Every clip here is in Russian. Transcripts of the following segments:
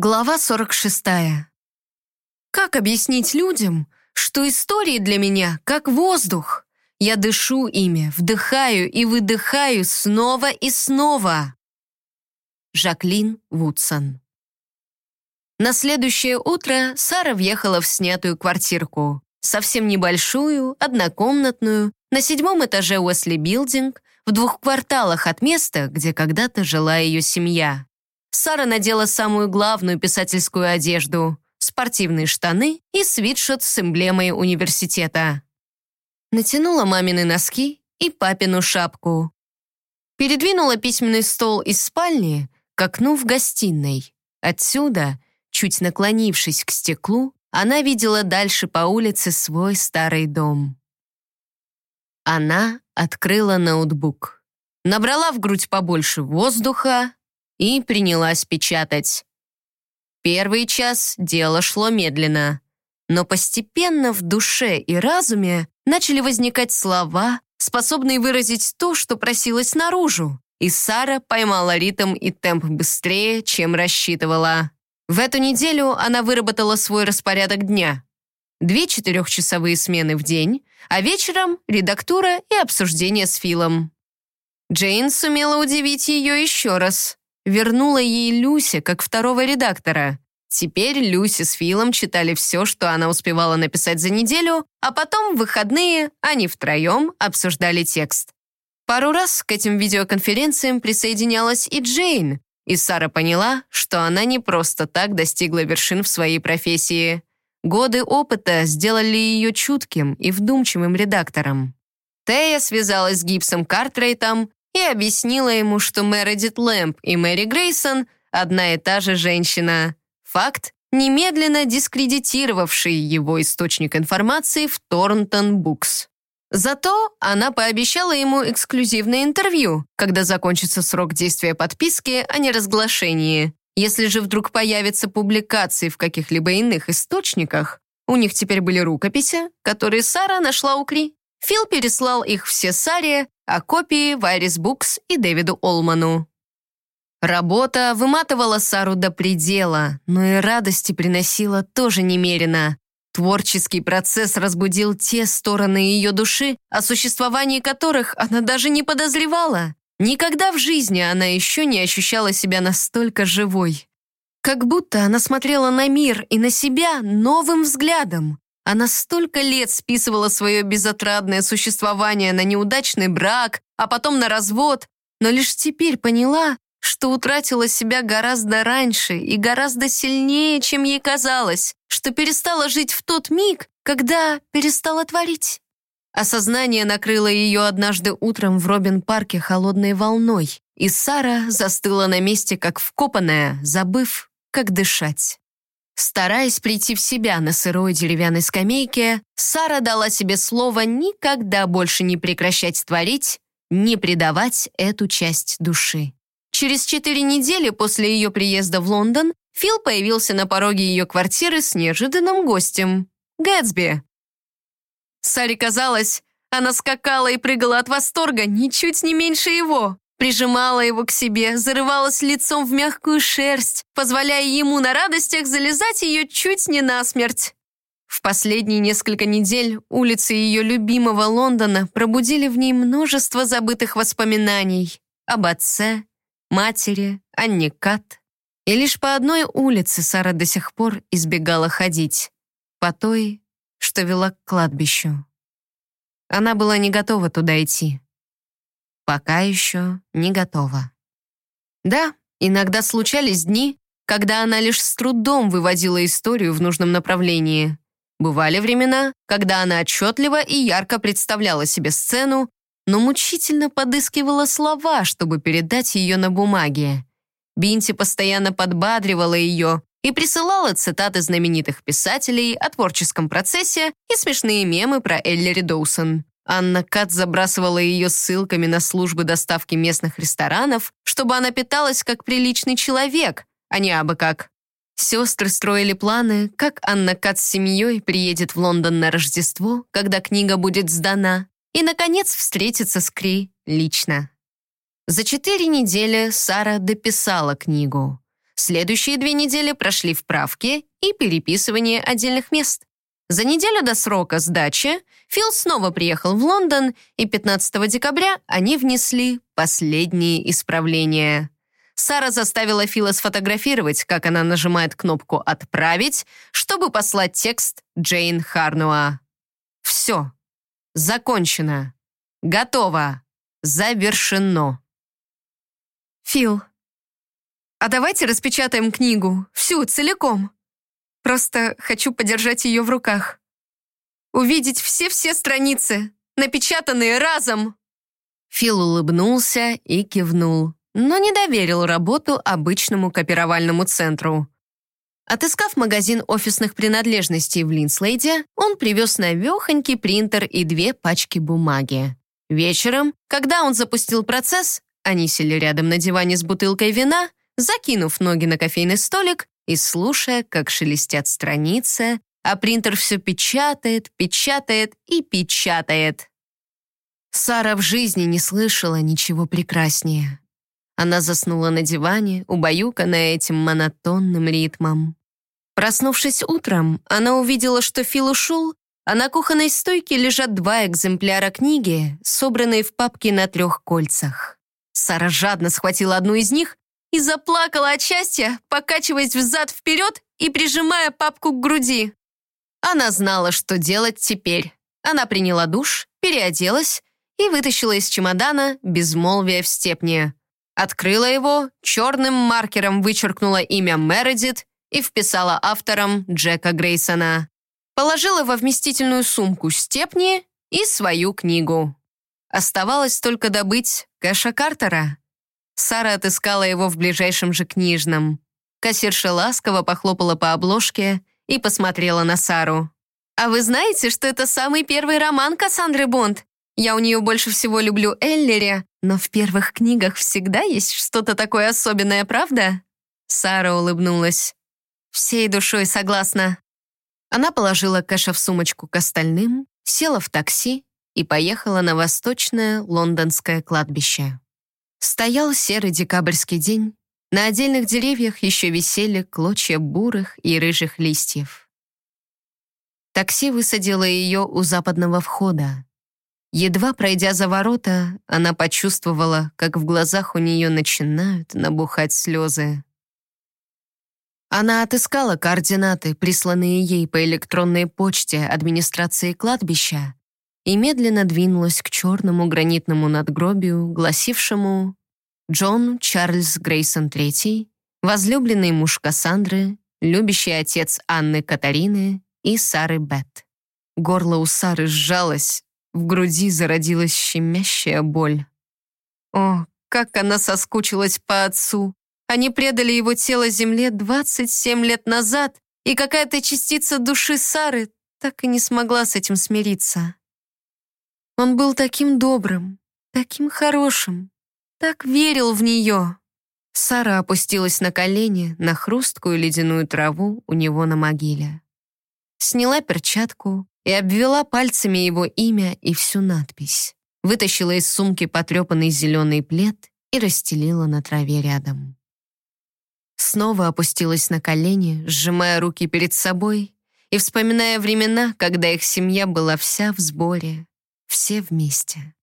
Глава 46. Как объяснить людям, что истории для меня как воздух? Я дышу ими, вдыхаю и выдыхаю снова и снова. Жаклин Вудсон. На следующее утро Сара въехала в снятую квартирку. Совсем небольшую, однокомнатную, на седьмом этаже Уэсли Билдинг, в двух кварталах от места, где когда-то жила ее семья. Сара надела самую главную писательскую одежду — спортивные штаны и свитшот с эмблемой университета. Натянула мамины носки и папину шапку. Передвинула письменный стол из спальни к окну в гостиной. Отсюда, чуть наклонившись к стеклу, она видела дальше по улице свой старый дом. Она открыла ноутбук. Набрала в грудь побольше воздуха, и принялась печатать. Первый час дело шло медленно, но постепенно в душе и разуме начали возникать слова, способные выразить то, что просилось наружу, и Сара поймала ритм и темп быстрее, чем рассчитывала. В эту неделю она выработала свой распорядок дня. Две четырехчасовые смены в день, а вечером — редактура и обсуждение с Филом. Джейн сумела удивить ее еще раз вернула ей Люся как второго редактора. Теперь Люси с Филом читали все, что она успевала написать за неделю, а потом в выходные они втроем обсуждали текст. Пару раз к этим видеоконференциям присоединялась и Джейн, и Сара поняла, что она не просто так достигла вершин в своей профессии. Годы опыта сделали ее чутким и вдумчивым редактором. Тея связалась с Гибсом Картрейтом и объяснила ему, что Мередит Лэмп и Мэри Грейсон одна и та же женщина. Факт, немедленно дискредитировавший его источник информации в Торнтон Букс. Зато она пообещала ему эксклюзивное интервью, когда закончится срок действия подписки о неразглашении. Если же вдруг появятся публикации в каких-либо иных источниках, у них теперь были рукописи, которые Сара нашла у Кри. Фил переслал их все Саре, а копии в Айрис Букс и Дэвиду Олману. Работа выматывала Сару до предела, но и радости приносила тоже немерено. Творческий процесс разбудил те стороны ее души, о существовании которых она даже не подозревала. Никогда в жизни она еще не ощущала себя настолько живой. Как будто она смотрела на мир и на себя новым взглядом. Она столько лет списывала свое безотрадное существование на неудачный брак, а потом на развод, но лишь теперь поняла, что утратила себя гораздо раньше и гораздо сильнее, чем ей казалось, что перестала жить в тот миг, когда перестала творить. Осознание накрыло ее однажды утром в Робин-парке холодной волной, и Сара застыла на месте, как вкопанная, забыв, как дышать. Стараясь прийти в себя на сырой деревянной скамейке, Сара дала себе слово никогда больше не прекращать творить, не предавать эту часть души. Через четыре недели после ее приезда в Лондон Фил появился на пороге ее квартиры с неожиданным гостем — Гэтсби. Саре казалось, она скакала и прыгала от восторга ничуть не меньше его прижимала его к себе, зарывалась лицом в мягкую шерсть, позволяя ему на радостях залезать ее чуть не насмерть. В последние несколько недель улицы ее любимого Лондона пробудили в ней множество забытых воспоминаний об отце, матери, Анне Кат. И лишь по одной улице Сара до сих пор избегала ходить, по той, что вела к кладбищу. Она была не готова туда идти. Пока еще не готова. Да, иногда случались дни, когда она лишь с трудом выводила историю в нужном направлении. Бывали времена, когда она отчетливо и ярко представляла себе сцену, но мучительно подыскивала слова, чтобы передать ее на бумаге. Бинти постоянно подбадривала ее и присылала цитаты знаменитых писателей о творческом процессе и смешные мемы про Эллери Доусон. Анна Кат забрасывала ее ссылками на службы доставки местных ресторанов, чтобы она питалась как приличный человек, а не абы как. Сестры строили планы, как Анна Кат с семьей приедет в Лондон на Рождество, когда книга будет сдана, и, наконец, встретится с Кри лично. За четыре недели Сара дописала книгу. Следующие две недели прошли в правке и переписывании отдельных мест. За неделю до срока сдачи Фил снова приехал в Лондон, и 15 декабря они внесли последние исправления. Сара заставила Фила сфотографировать, как она нажимает кнопку «Отправить», чтобы послать текст Джейн Харнуа. Все. Закончено. Готово. Завершено. Фил, а давайте распечатаем книгу, всю, целиком. Просто хочу подержать ее в руках. Увидеть все-все страницы, напечатанные разом. Фил улыбнулся и кивнул, но не доверил работу обычному копировальному центру. Отыскав магазин офисных принадлежностей в Линслейде, он привез навехонький принтер и две пачки бумаги. Вечером, когда он запустил процесс, они сели рядом на диване с бутылкой вина, закинув ноги на кофейный столик и слушая, как шелестят страницы, а принтер все печатает, печатает и печатает. Сара в жизни не слышала ничего прекраснее. Она заснула на диване, убаюканная этим монотонным ритмом. Проснувшись утром, она увидела, что Фил ушел, а на кухонной стойке лежат два экземпляра книги, собранные в папке на трех кольцах. Сара жадно схватила одну из них и заплакала от счастья, покачиваясь взад-вперед и прижимая папку к груди. Она знала, что делать теперь. Она приняла душ, переоделась и вытащила из чемодана «Безмолвие в степне». Открыла его, черным маркером вычеркнула имя Мередит и вписала автором Джека Грейсона. Положила во вместительную сумку степни и свою книгу. Оставалось только добыть Кэша Картера. Сара отыскала его в ближайшем же книжном. Кассирша ласково похлопала по обложке и посмотрела на Сару. «А вы знаете, что это самый первый роман Кассандры Бонд? Я у нее больше всего люблю Эллери, но в первых книгах всегда есть что-то такое особенное, правда?» Сара улыбнулась. «Всей душой согласна». Она положила Кэша в сумочку к остальным, села в такси и поехала на восточное лондонское кладбище. Стоял серый декабрьский день. На отдельных деревьях еще висели клочья бурых и рыжих листьев. Такси высадило ее у западного входа. Едва пройдя за ворота, она почувствовала, как в глазах у нее начинают набухать слезы. Она отыскала координаты, присланные ей по электронной почте администрации кладбища, и медленно двинулась к черному гранитному надгробию, гласившему «Джон Чарльз Грейсон III, возлюбленный муж Кассандры, любящий отец Анны Катарины и Сары Бет». Горло у Сары сжалось, в груди зародилась щемящая боль. О, как она соскучилась по отцу! Они предали его тело земле 27 лет назад, и какая-то частица души Сары так и не смогла с этим смириться. Он был таким добрым, таким хорошим, так верил в нее. Сара опустилась на колени на хрусткую ледяную траву у него на могиле. Сняла перчатку и обвела пальцами его имя и всю надпись. Вытащила из сумки потрепанный зеленый плед и расстелила на траве рядом. Снова опустилась на колени, сжимая руки перед собой и вспоминая времена, когда их семья была вся в сборе, все вместе.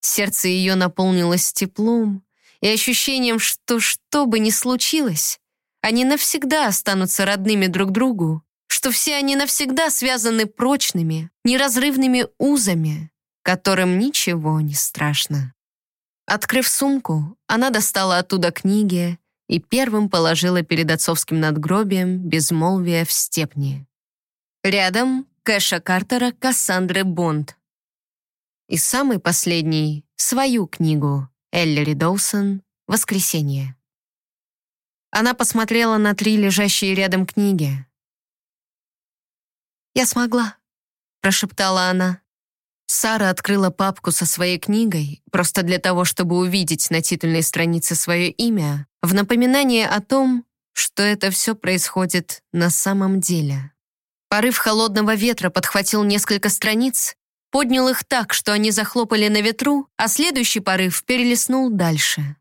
Сердце ее наполнилось теплом и ощущением, что что бы ни случилось, они навсегда останутся родными друг другу, что все они навсегда связаны прочными, неразрывными узами, которым ничего не страшно. Открыв сумку, она достала оттуда книги и первым положила перед отцовским надгробием «Безмолвие в степни». Рядом Кэша Картера Кассандры Бонд, и самый последний — свою книгу Эллери Доусон «Воскресенье». Она посмотрела на три лежащие рядом книги. «Я смогла», — прошептала она. Сара открыла папку со своей книгой просто для того, чтобы увидеть на титульной странице свое имя, в напоминание о том, что это все происходит на самом деле. Порыв холодного ветра подхватил несколько страниц поднял их так, что они захлопали на ветру, а следующий порыв перелеснул дальше.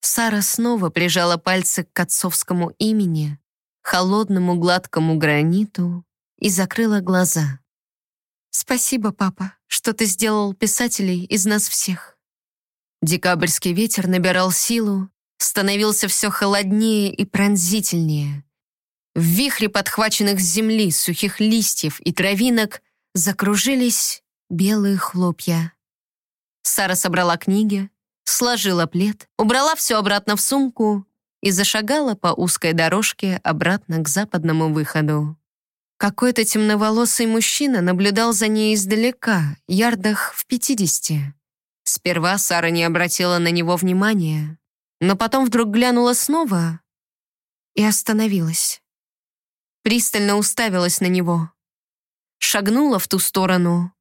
Сара снова прижала пальцы к отцовскому имени, холодному гладкому граниту и закрыла глаза. «Спасибо, папа, что ты сделал писателей из нас всех». Декабрьский ветер набирал силу, становился все холоднее и пронзительнее. В вихре подхваченных с земли сухих листьев и травинок закружились белые хлопья. Сара собрала книги, сложила плед, убрала все обратно в сумку и зашагала по узкой дорожке обратно к западному выходу. Какой-то темноволосый мужчина наблюдал за ней издалека, ярдах в пятидесяти. Сперва Сара не обратила на него внимания, но потом вдруг глянула снова и остановилась. Пристально уставилась на него. Шагнула в ту сторону,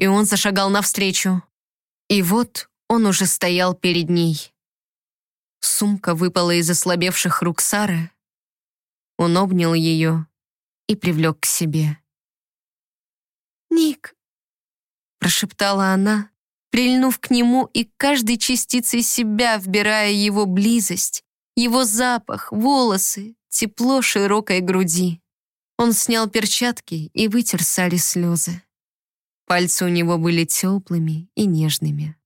и он зашагал навстречу. И вот он уже стоял перед ней. Сумка выпала из ослабевших рук Сары. Он обнял ее и привлек к себе. «Ник», — прошептала она, прильнув к нему и каждой частицей себя вбирая его близость, его запах, волосы, тепло широкой груди. Он снял перчатки и вытер Саре слезы. Пальцы у него были теплыми и нежными.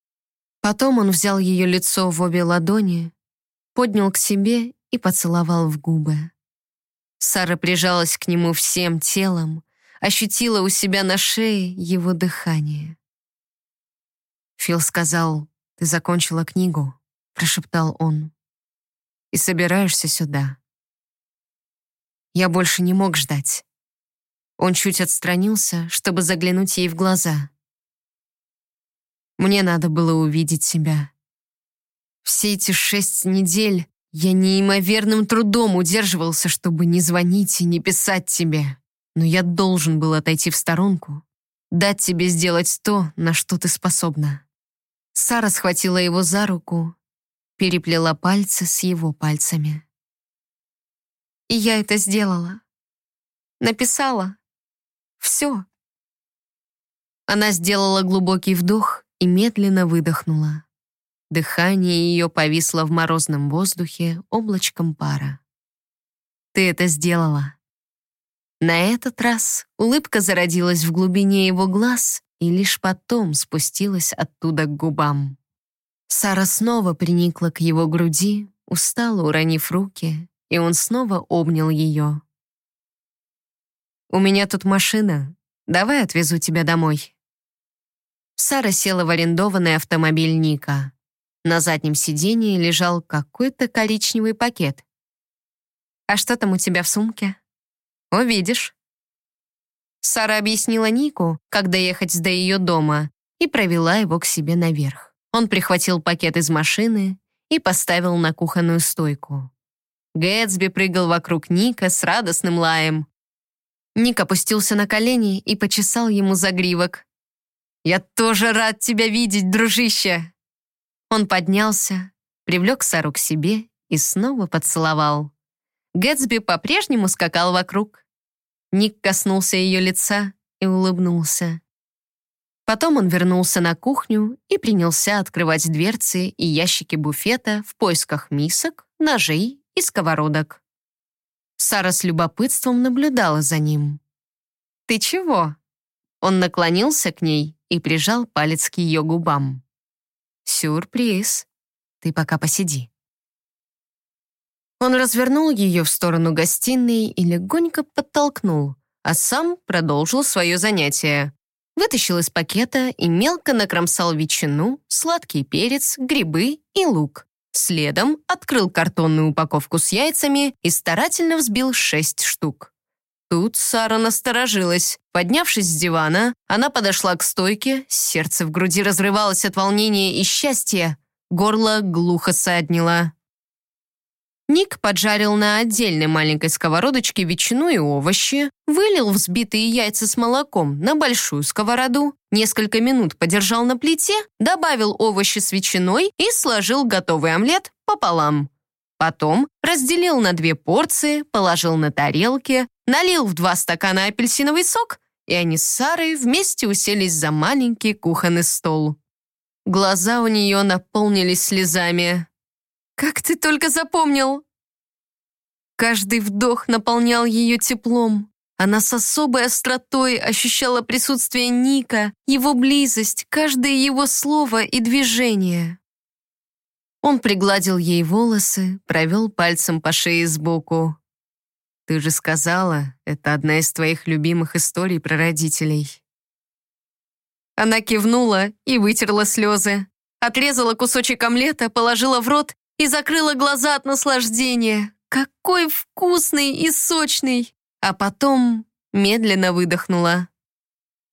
Потом он взял ее лицо в обе ладони, поднял к себе и поцеловал в губы. Сара прижалась к нему всем телом, ощутила у себя на шее его дыхание. Фил сказал, «Ты закончила книгу», — прошептал он, «и собираешься сюда». Я больше не мог ждать. Он чуть отстранился, чтобы заглянуть ей в глаза. Мне надо было увидеть себя. Все эти шесть недель я неимоверным трудом удерживался, чтобы не звонить и не писать тебе. Но я должен был отойти в сторонку, дать тебе сделать то, на что ты способна. Сара схватила его за руку, переплела пальцы с его пальцами. И я это сделала. Написала. Все. Она сделала глубокий вдох и медленно выдохнула. Дыхание ее повисло в морозном воздухе облачком пара. «Ты это сделала». На этот раз улыбка зародилась в глубине его глаз и лишь потом спустилась оттуда к губам. Сара снова приникла к его груди, устало уронив руки, и он снова обнял ее. «У меня тут машина. Давай отвезу тебя домой». Сара села в арендованный автомобиль Ника. На заднем сидении лежал какой-то коричневый пакет. «А что там у тебя в сумке?» «Увидишь». Сара объяснила Нику, как доехать до ее дома, и провела его к себе наверх. Он прихватил пакет из машины и поставил на кухонную стойку. Гэтсби прыгал вокруг Ника с радостным лаем. Ник опустился на колени и почесал ему загривок. «Я тоже рад тебя видеть, дружище!» Он поднялся, привлек Сару к себе и снова поцеловал. Гэтсби по-прежнему скакал вокруг. Ник коснулся ее лица и улыбнулся. Потом он вернулся на кухню и принялся открывать дверцы и ящики буфета в поисках мисок, ножей и сковородок. Сара с любопытством наблюдала за ним. «Ты чего?» Он наклонился к ней и прижал палец к ее губам. «Сюрприз. Ты пока посиди». Он развернул ее в сторону гостиной и легонько подтолкнул, а сам продолжил свое занятие. Вытащил из пакета и мелко накромсал ветчину, сладкий перец, грибы и лук. Следом открыл картонную упаковку с яйцами и старательно взбил шесть штук. Тут Сара насторожилась. Поднявшись с дивана, она подошла к стойке, сердце в груди разрывалось от волнения и счастья, горло глухо саднило. Ник поджарил на отдельной маленькой сковородочке ветчину и овощи, вылил взбитые яйца с молоком на большую сковороду, несколько минут подержал на плите, добавил овощи с ветчиной и сложил готовый омлет пополам. Потом разделил на две порции, положил на тарелки, налил в два стакана апельсиновый сок, и они с Сарой вместе уселись за маленький кухонный стол. Глаза у нее наполнились слезами. Как ты только запомнил!» Каждый вдох наполнял ее теплом. Она с особой остротой ощущала присутствие Ника, его близость, каждое его слово и движение. Он пригладил ей волосы, провел пальцем по шее сбоку. «Ты же сказала, это одна из твоих любимых историй про родителей». Она кивнула и вытерла слезы. Отрезала кусочек омлета, положила в рот и закрыла глаза от наслаждения. Какой вкусный и сочный! А потом медленно выдохнула.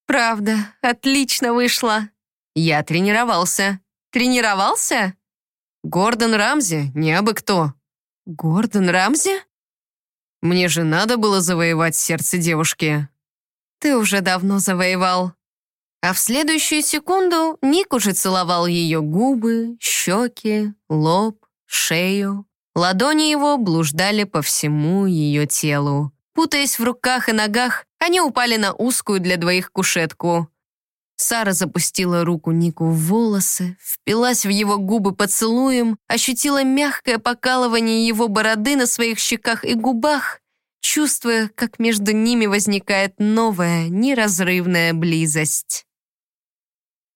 «Правда, отлично вышло!» «Я тренировался». «Тренировался?» «Гордон Рамзи, не абы кто». «Гордон Рамзи?» «Мне же надо было завоевать сердце девушки». «Ты уже давно завоевал». А в следующую секунду Ник уже целовал ее губы, щеки, лоб, шею. Ладони его блуждали по всему ее телу. Путаясь в руках и ногах, они упали на узкую для двоих кушетку. Сара запустила руку Нику в волосы, впилась в его губы поцелуем, ощутила мягкое покалывание его бороды на своих щеках и губах, чувствуя, как между ними возникает новая, неразрывная близость.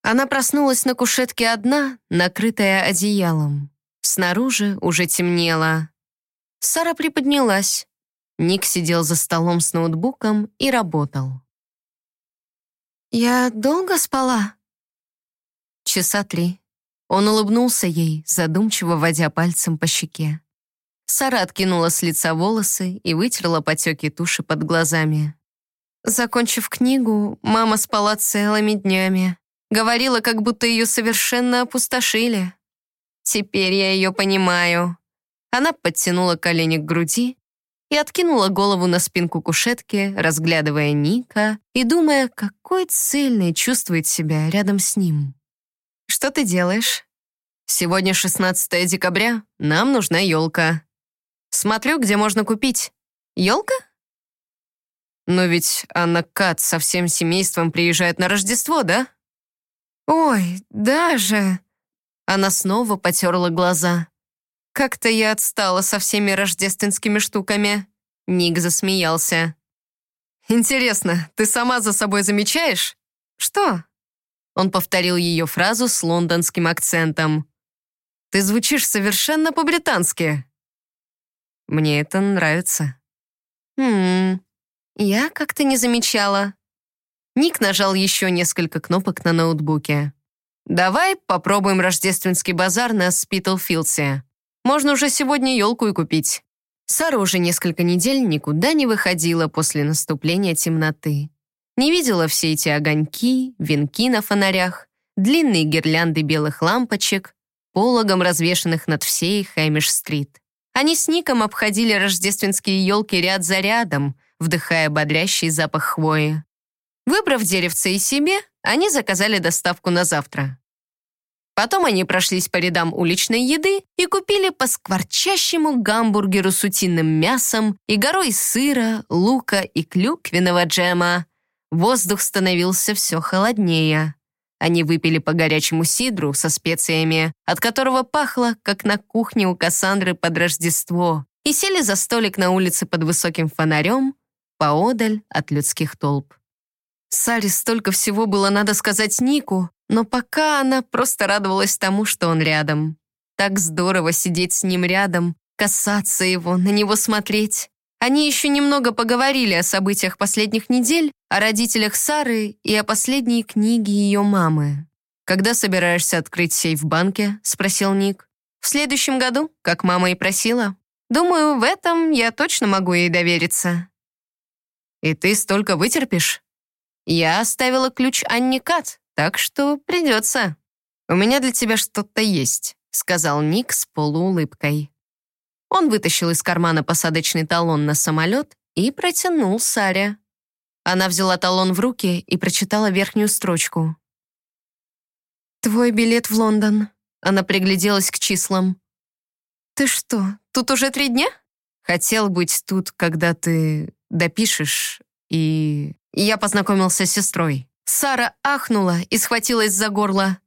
Она проснулась на кушетке одна, накрытая одеялом. Снаружи уже темнело. Сара приподнялась. Ник сидел за столом с ноутбуком и работал. «Я долго спала?» «Часа три». Он улыбнулся ей, задумчиво водя пальцем по щеке. Сара откинула с лица волосы и вытерла потеки туши под глазами. Закончив книгу, мама спала целыми днями. Говорила, как будто ее совершенно опустошили. Теперь я ее понимаю. Она подтянула колени к груди и откинула голову на спинку кушетки, разглядывая Ника и думая, какой цельной чувствует себя рядом с ним. «Что ты делаешь?» «Сегодня 16 декабря, нам нужна елка. Смотрю, где можно купить. Елка?» «Но ведь Анна Кат со всем семейством приезжает на Рождество, да?» «Ой, даже...» Она снова потерла глаза. «Как-то я отстала со всеми рождественскими штуками». Ник засмеялся. «Интересно, ты сама за собой замечаешь?» «Что?» Он повторил ее фразу с лондонским акцентом. «Ты звучишь совершенно по-британски». «Мне это нравится». «Хм, я как-то не замечала». Ник нажал еще несколько кнопок на ноутбуке. «Давай попробуем рождественский базар на Спитлфилдсе. Можно уже сегодня елку и купить». Сара уже несколько недель никуда не выходила после наступления темноты. Не видела все эти огоньки, венки на фонарях, длинные гирлянды белых лампочек, пологом развешанных над всей Хэмиш-стрит. Они с Ником обходили рождественские елки ряд за рядом, вдыхая бодрящий запах хвои. Выбрав деревце и себе, они заказали доставку на завтра. Потом они прошлись по рядам уличной еды и купили по скворчащему гамбургеру с утиным мясом и горой сыра, лука и клюквенного джема. Воздух становился все холоднее. Они выпили по горячему сидру со специями, от которого пахло, как на кухне у Кассандры под Рождество, и сели за столик на улице под высоким фонарем, поодаль от людских толп. Саре столько всего было надо сказать Нику, но пока она просто радовалась тому, что он рядом. Так здорово сидеть с ним рядом, касаться его, на него смотреть. Они еще немного поговорили о событиях последних недель, о родителях Сары и о последней книге ее мамы. «Когда собираешься открыть сейф в банке?» — спросил Ник. «В следующем году, как мама и просила. Думаю, в этом я точно могу ей довериться». «И ты столько вытерпишь?» Я оставила ключ Анне Кат, так что придется. У меня для тебя что-то есть», — сказал Ник с полуулыбкой. Он вытащил из кармана посадочный талон на самолет и протянул Саре. Она взяла талон в руки и прочитала верхнюю строчку. «Твой билет в Лондон». Она пригляделась к числам. «Ты что, тут уже три дня?» «Хотел быть тут, когда ты допишешь и...» Я познакомился с сестрой. Сара ахнула и схватилась за горло.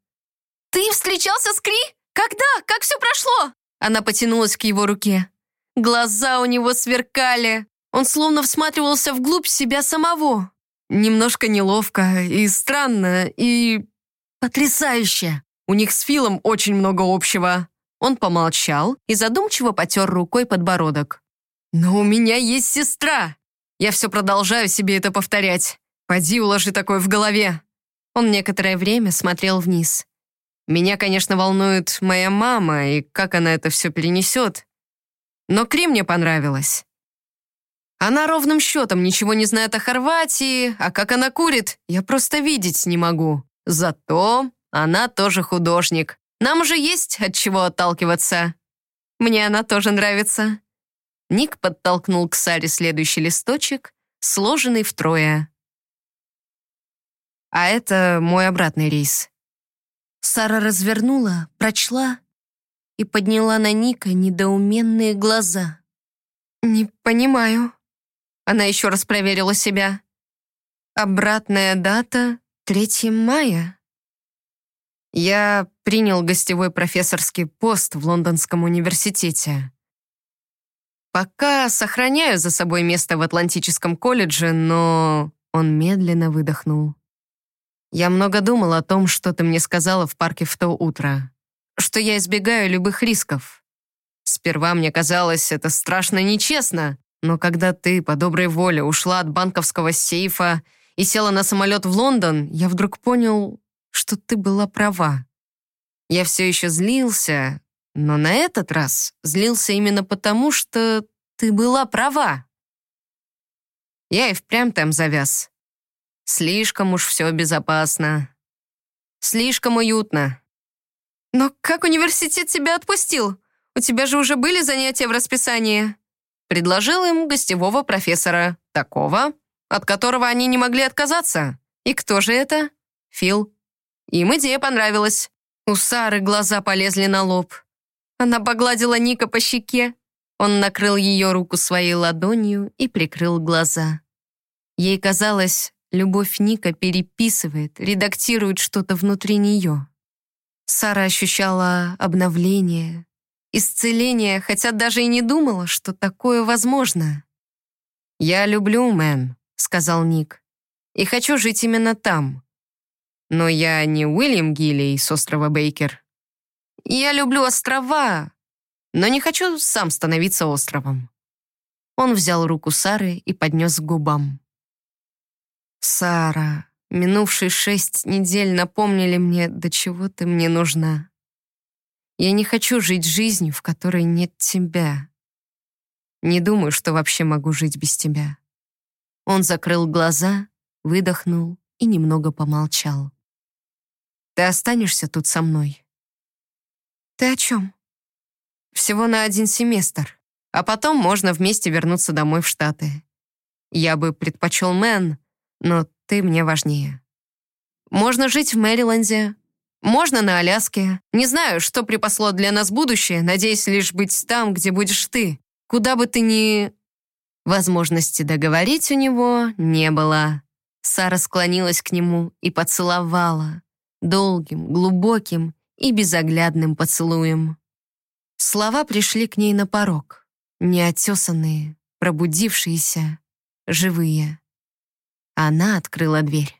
«Ты встречался с Кри? Когда? Как все прошло?» Она потянулась к его руке. Глаза у него сверкали. Он словно всматривался вглубь себя самого. Немножко неловко и странно, и потрясающе. У них с Филом очень много общего. Он помолчал и задумчиво потер рукой подбородок. «Но у меня есть сестра!» Я все продолжаю себе это повторять. Поди уложи такое в голове. Он некоторое время смотрел вниз. Меня, конечно, волнует моя мама и как она это все перенесет. Но Кри мне понравилась. Она ровным счетом ничего не знает о Хорватии, а как она курит, я просто видеть не могу. Зато она тоже художник. Нам уже есть от чего отталкиваться. Мне она тоже нравится». Ник подтолкнул к Саре следующий листочек, сложенный втрое. «А это мой обратный рейс». Сара развернула, прочла и подняла на Ника недоуменные глаза. «Не понимаю». Она еще раз проверила себя. «Обратная дата — 3 мая». Я принял гостевой профессорский пост в Лондонском университете. Пока сохраняю за собой место в Атлантическом колледже, но он медленно выдохнул. Я много думал о том, что ты мне сказала в парке в то утро. Что я избегаю любых рисков. Сперва мне казалось, это страшно нечестно, но когда ты по доброй воле ушла от банковского сейфа и села на самолет в Лондон, я вдруг понял, что ты была права. Я все еще злился, но на этот раз злился именно потому, что ты была права. Я и впрямь там завяз. Слишком уж все безопасно. Слишком уютно. Но как университет тебя отпустил? У тебя же уже были занятия в расписании. Предложил им гостевого профессора, такого, от которого они не могли отказаться. И кто же это? Фил. Им идея понравилась. У Сары глаза полезли на лоб. Она погладила Ника по щеке. Он накрыл ее руку своей ладонью и прикрыл глаза. Ей казалось, любовь Ника переписывает, редактирует что-то внутри нее. Сара ощущала обновление, исцеление, хотя даже и не думала, что такое возможно. «Я люблю Мэн», — сказал Ник, «и хочу жить именно там, но я не Уильям Гиллей с острова Бейкер. Я люблю острова, но не хочу сам становиться островом». Он взял руку Сары и поднес к губам. «Сара, минувшие шесть недель напомнили мне, до чего ты мне нужна. Я не хочу жить жизнью, в которой нет тебя. Не думаю, что вообще могу жить без тебя». Он закрыл глаза, выдохнул и немного помолчал. Ты останешься тут со мной?» «Ты о чем?» «Всего на один семестр, а потом можно вместе вернуться домой в Штаты. Я бы предпочел Мэн, но ты мне важнее. Можно жить в Мэриленде, можно на Аляске. Не знаю, что припасло для нас будущее, надеюсь лишь быть там, где будешь ты. Куда бы ты ни...» Возможности договорить у него не было. Сара склонилась к нему и поцеловала долгим, глубоким и безоглядным поцелуем. Слова пришли к ней на порог, неотесанные, пробудившиеся, живые. Она открыла дверь.